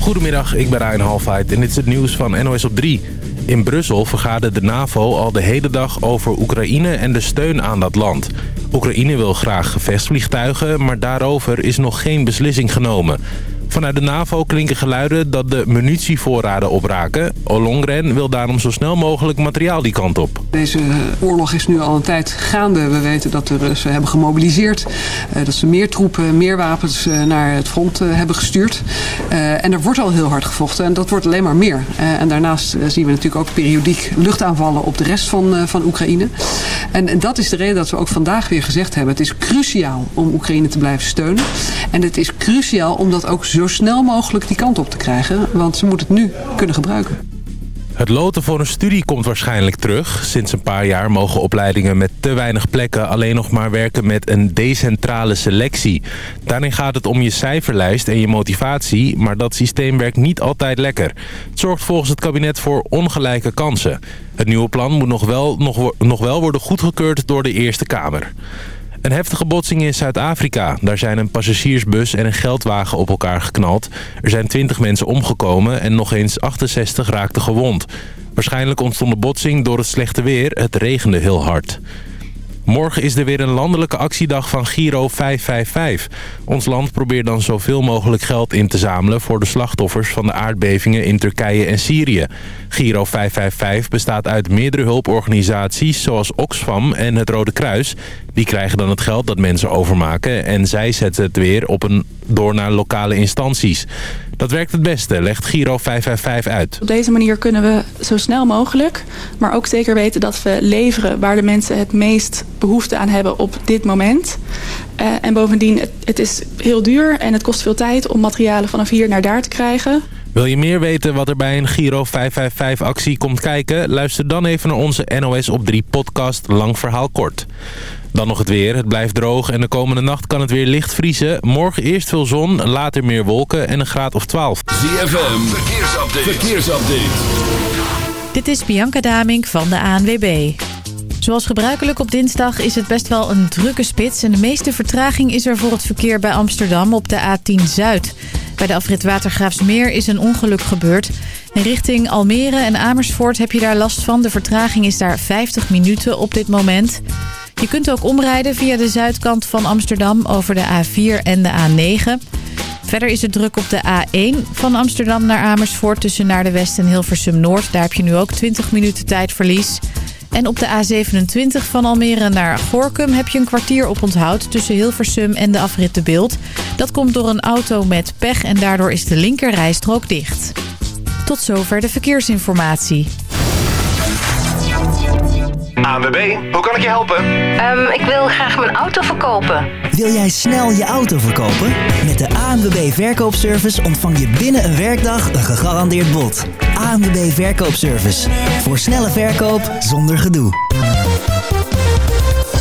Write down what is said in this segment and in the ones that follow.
Goedemiddag, ik ben Ryan Halfheid en dit is het nieuws van NOS op 3. In Brussel vergadert de NAVO al de hele dag over Oekraïne en de steun aan dat land. Oekraïne wil graag gevechtsvliegtuigen, maar daarover is nog geen beslissing genomen. Vanuit de NAVO klinken geluiden dat de munitievoorraden opraken. Ollongren wil daarom zo snel mogelijk materiaal die kant op. Deze oorlog is nu al een tijd gaande. We weten dat de Russen hebben gemobiliseerd. Uh, dat ze meer troepen, meer wapens naar het front hebben gestuurd. en er wordt al heel hard gevochten en dat wordt alleen maar meer. en daarnaast zien we natuurlijk ook periodiek luchtaanvallen op de rest van, van Oekraïne. En dat is de reden dat we ook vandaag weer gezegd hebben. Het is cruciaal om Oekraïne te blijven steunen. En het is cruciaal om dat ook zo zo snel mogelijk die kant op te krijgen. Want ze moeten het nu kunnen gebruiken. Het loten voor een studie komt waarschijnlijk terug. Sinds een paar jaar mogen opleidingen met te weinig plekken alleen nog maar werken met een decentrale selectie. Daarin gaat het om je cijferlijst en je motivatie, maar dat systeem werkt niet altijd lekker. Het zorgt volgens het kabinet voor ongelijke kansen. Het nieuwe plan moet nog wel, nog, nog wel worden goedgekeurd door de Eerste Kamer. Een heftige botsing in Zuid-Afrika. Daar zijn een passagiersbus en een geldwagen op elkaar geknald. Er zijn 20 mensen omgekomen en nog eens 68 raakten gewond. Waarschijnlijk ontstond de botsing door het slechte weer. Het regende heel hard. Morgen is er weer een landelijke actiedag van Giro 555. Ons land probeert dan zoveel mogelijk geld in te zamelen... voor de slachtoffers van de aardbevingen in Turkije en Syrië. Giro 555 bestaat uit meerdere hulporganisaties... zoals Oxfam en het Rode Kruis. Die krijgen dan het geld dat mensen overmaken... en zij zetten het weer op een, door naar lokale instanties. Dat werkt het beste, legt Giro 555 uit. Op deze manier kunnen we zo snel mogelijk... maar ook zeker weten dat we leveren waar de mensen het meest behoefte aan hebben op dit moment. Uh, en bovendien, het, het is heel duur en het kost veel tijd om materialen vanaf hier naar daar te krijgen. Wil je meer weten wat er bij een Giro 555-actie komt kijken? Luister dan even naar onze NOS op 3 podcast Lang Verhaal Kort. Dan nog het weer. Het blijft droog en de komende nacht kan het weer licht vriezen. Morgen eerst veel zon, later meer wolken en een graad of 12. ZFM, verkeersupdate. verkeersupdate. Dit is Bianca Damink van de ANWB. Zoals gebruikelijk op dinsdag is het best wel een drukke spits. En de meeste vertraging is er voor het verkeer bij Amsterdam op de A10 Zuid. Bij de afrit Watergraafsmeer is een ongeluk gebeurd. En richting Almere en Amersfoort heb je daar last van. De vertraging is daar 50 minuten op dit moment. Je kunt ook omrijden via de zuidkant van Amsterdam over de A4 en de A9. Verder is het druk op de A1 van Amsterdam naar Amersfoort... tussen naar de West en Hilversum Noord. Daar heb je nu ook 20 minuten tijdverlies. En op de A27 van Almere naar Gorkum heb je een kwartier op onthoud... tussen Hilversum en de afrit de Beeld. Dat komt door een auto met pech en daardoor is de linkerrijstrook dicht. Tot zover de verkeersinformatie. ANWB, hoe kan ik je helpen? Um, ik wil graag mijn auto verkopen. Wil jij snel je auto verkopen? Met de ANWB Verkoopservice ontvang je binnen een werkdag een gegarandeerd bod. ANWB Verkoopservice. Voor snelle verkoop zonder gedoe.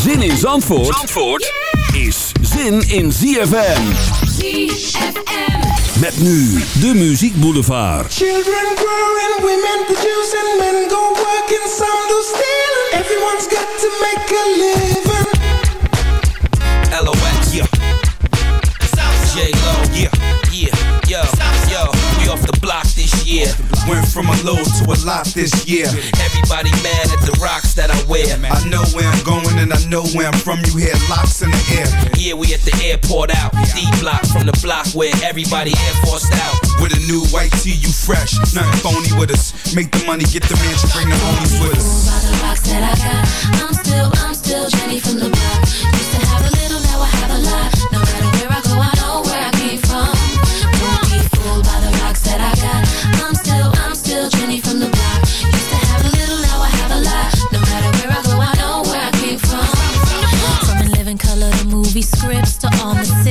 Zin in Zandvoort, Zandvoort is zin in ZFM. ZFM. Met nu de Muziek Boulevard. Children growing, women producing, men go working, some do stealing. Everyone's got to make a living. LOX, yeah. J-Lo, yeah, yeah, yo, yo. We off the block year. Went from a low to a lot this year. Everybody mad at the rocks that I wear. I know where I'm going and I know where I'm from. You hear locks in the air. Yeah, we at the airport out. D block from the block where everybody air forced out. With a new white tee, you fresh. Nothing phony with us. Make the money, get the mansion, bring the homies with us. I got, I'm still, I'm still Jenny from the block. Used to have a little, now I have a lot. No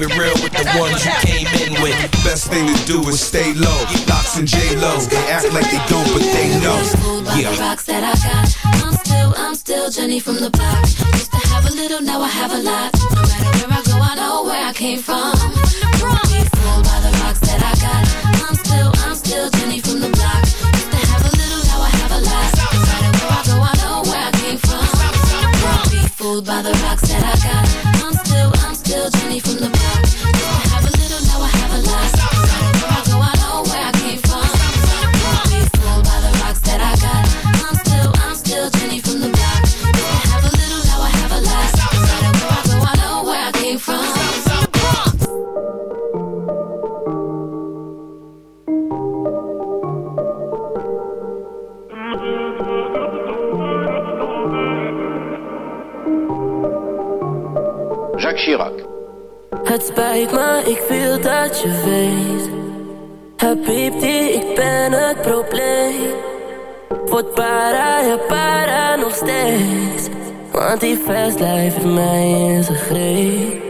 Keep real with the ones you came in with. Best thing to do is stay low. Locks and J Lo, they act like they don't, but they know. Yeah. rocks that I got. I'm still, I'm still Jenny from the block. Used to have a little, now I have a lot. No matter where I go, I know where I came from. Don't be fooled by the rocks that I got. I'm still, I'm still Jenny from the block. Used to have a little, now I have a lot. No matter where I go, I know where I came from. Don't be fooled by the rocks that I got. Word para, ja para nog steeds. Want die fast life heeft mij in zijn greep.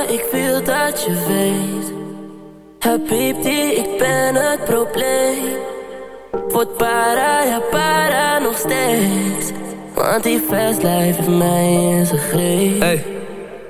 ik wil dat je weet. Habibti, ik ben het probleem. Word para, ja para nog steeds. Want die fast life heeft mij in zijn greep. Hey,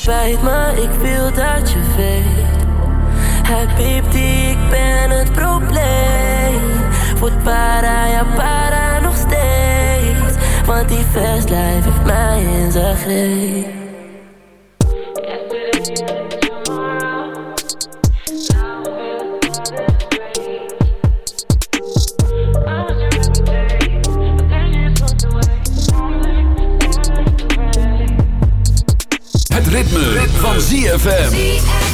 spijt me, ik wil dat je weet. Habibti, ik ben het probleem. Word para, ja para nog steeds. Want die life heeft mij in zijn greep. Ritme, van ZFM.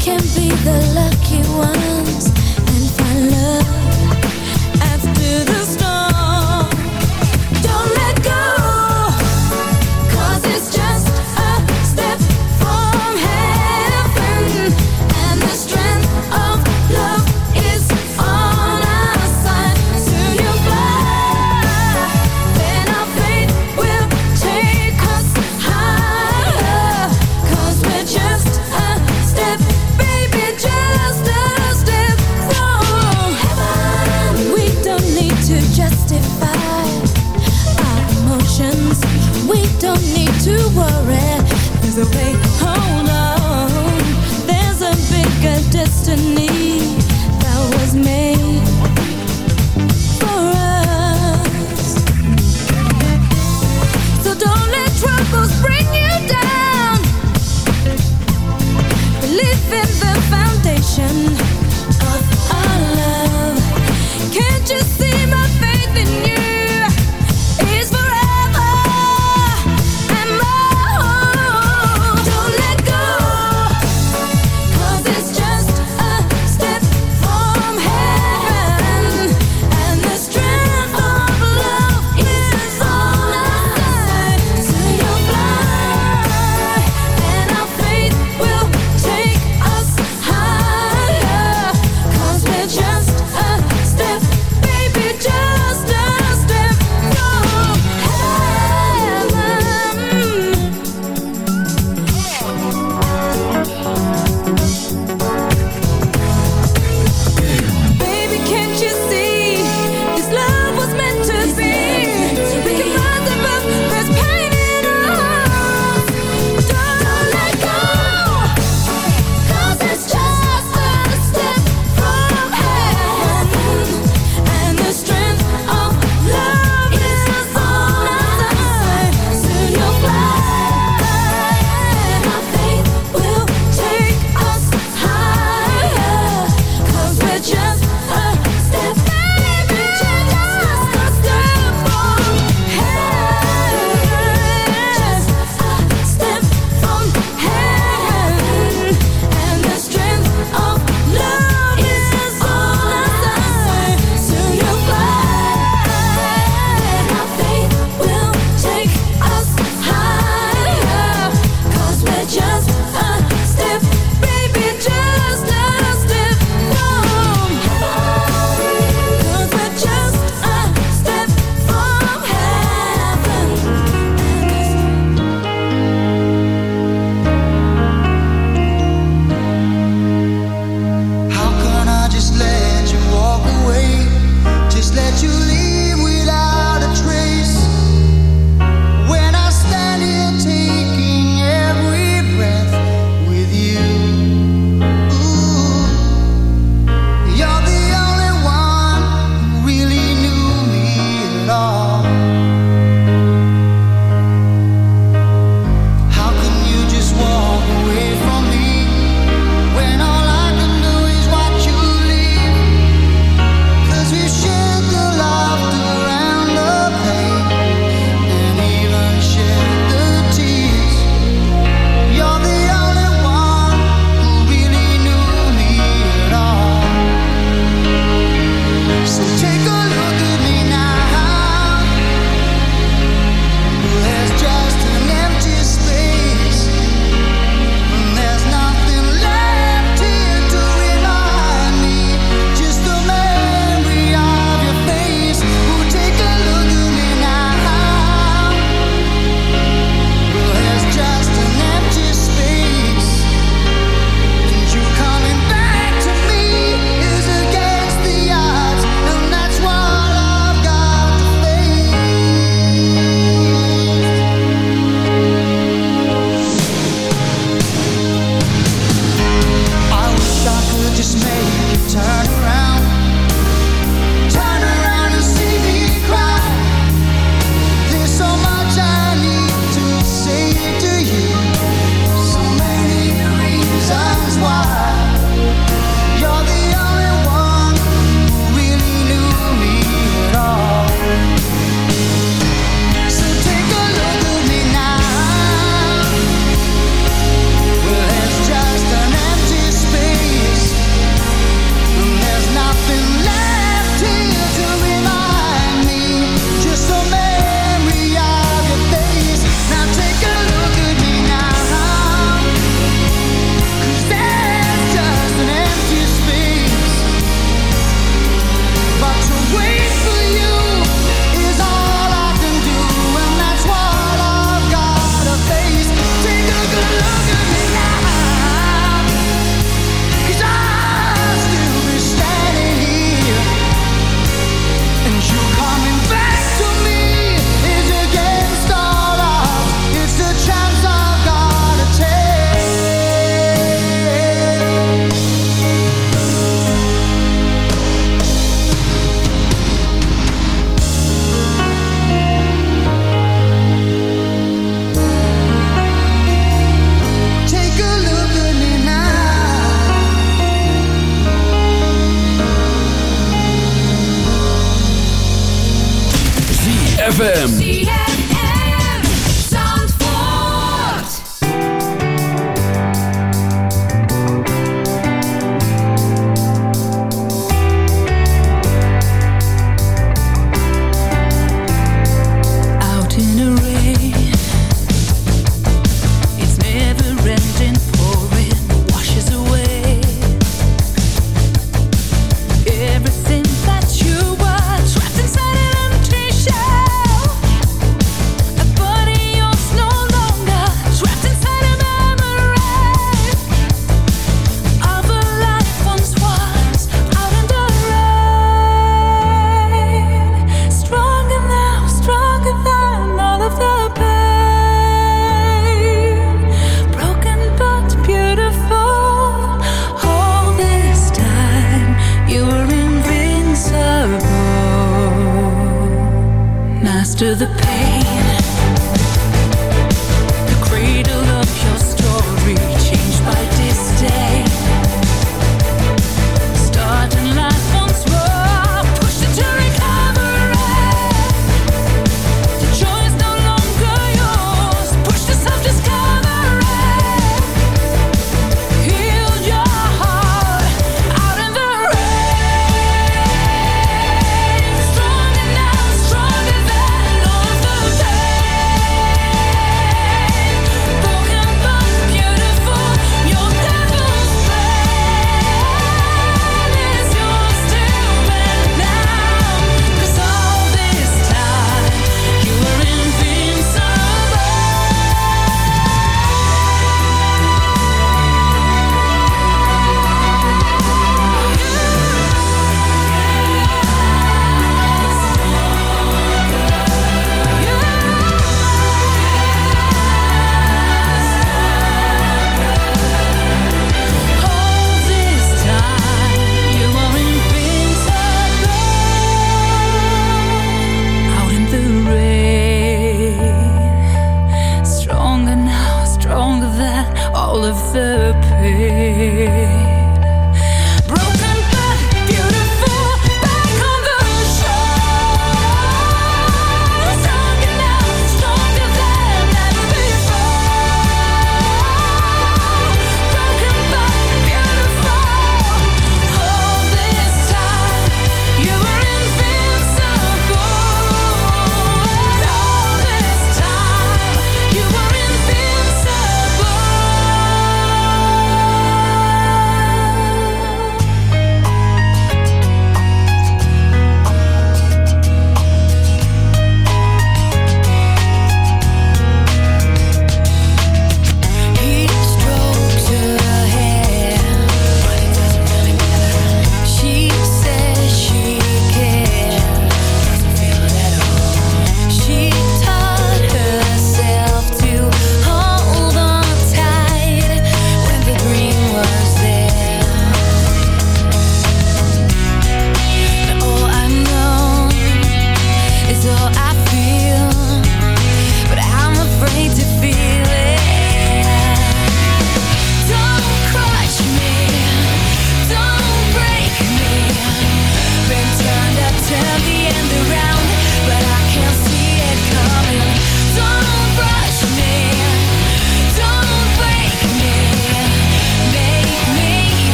can be the lucky ones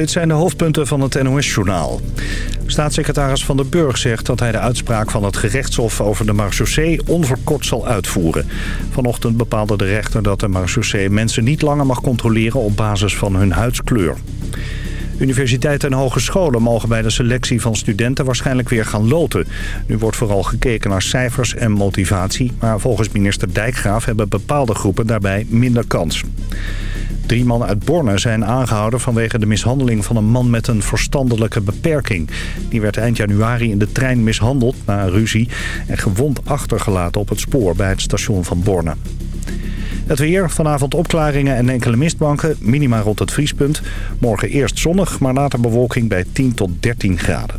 Dit zijn de hoofdpunten van het NOS-journaal. Staatssecretaris Van der Burg zegt dat hij de uitspraak van het gerechtshof over de marechaussee onverkort zal uitvoeren. Vanochtend bepaalde de rechter dat de marechaussee mensen niet langer mag controleren op basis van hun huidskleur. Universiteiten en hogescholen mogen bij de selectie van studenten waarschijnlijk weer gaan loten. Nu wordt vooral gekeken naar cijfers en motivatie, maar volgens minister Dijkgraaf hebben bepaalde groepen daarbij minder kans. Drie mannen uit Borne zijn aangehouden vanwege de mishandeling van een man met een verstandelijke beperking. Die werd eind januari in de trein mishandeld na een ruzie en gewond achtergelaten op het spoor bij het station van Borne. Het weer, vanavond opklaringen en enkele mistbanken, minima rond het vriespunt. Morgen eerst zonnig, maar later bewolking bij 10 tot 13 graden.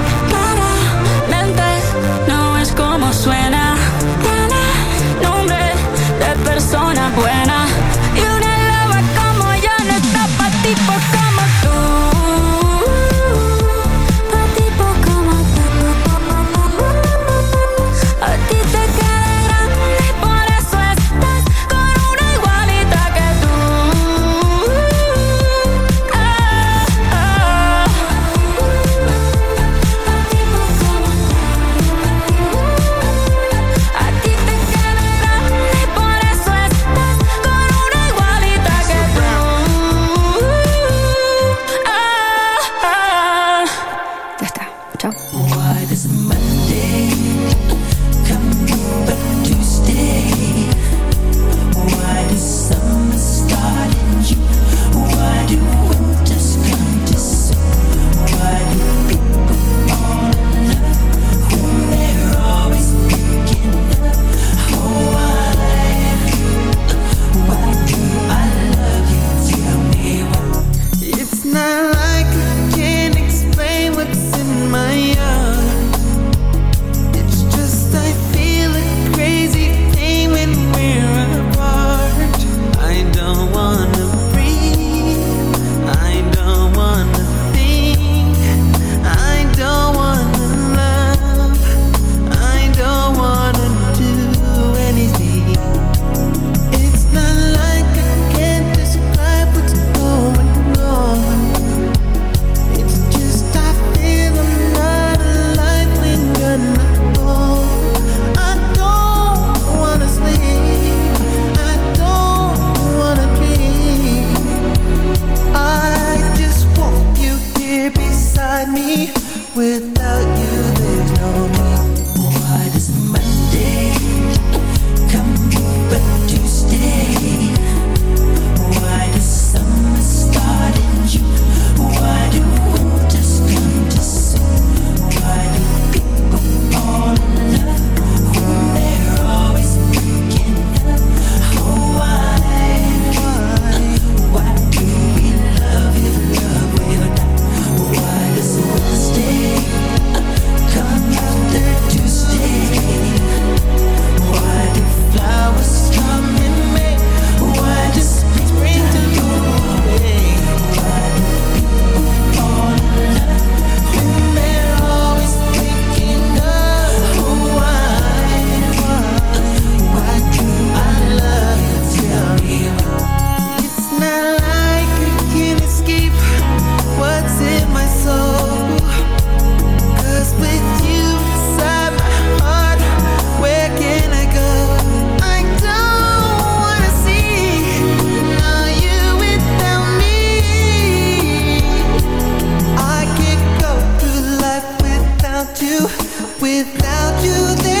Persona do without you there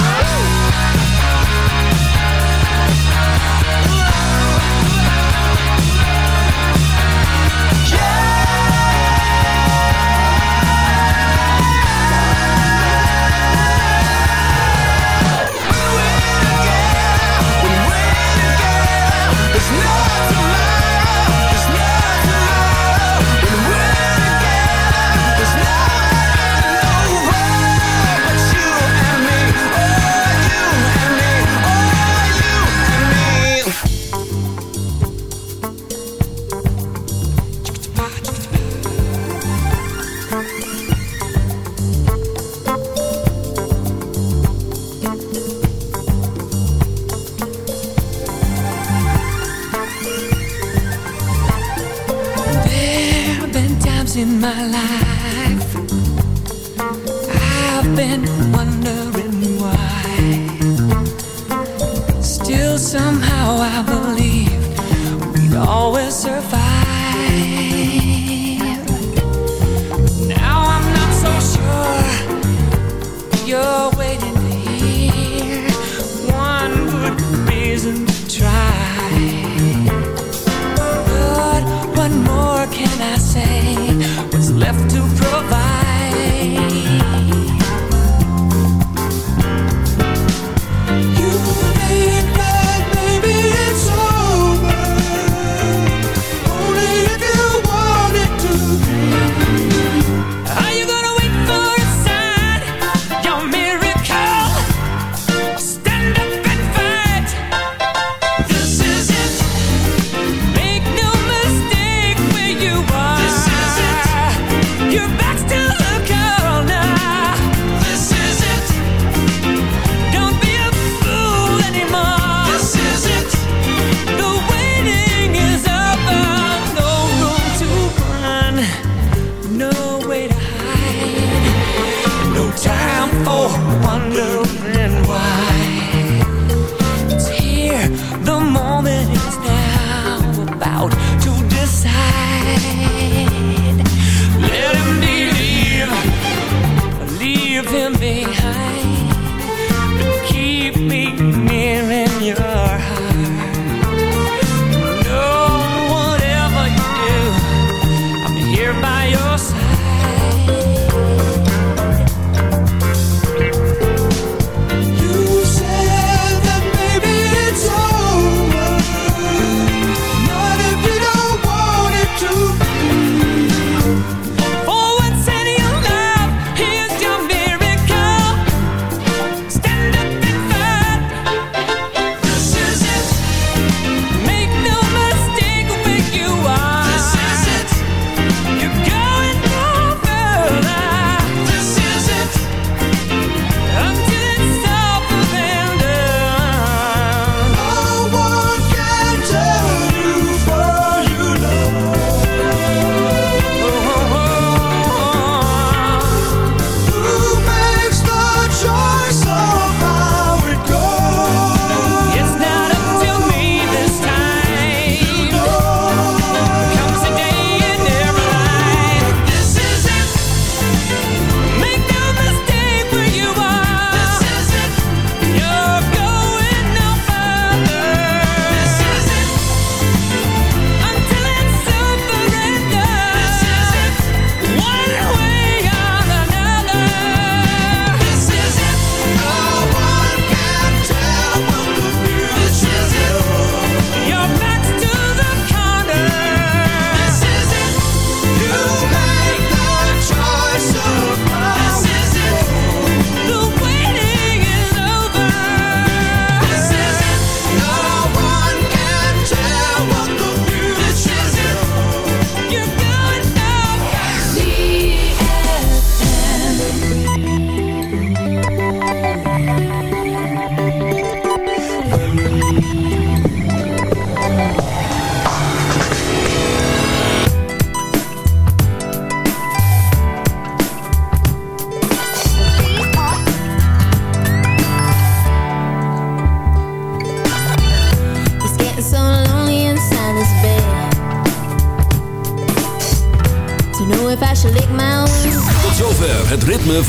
in my life. I've been wondering why. Still somehow I believe We'd always survive. Now I'm not so sure You're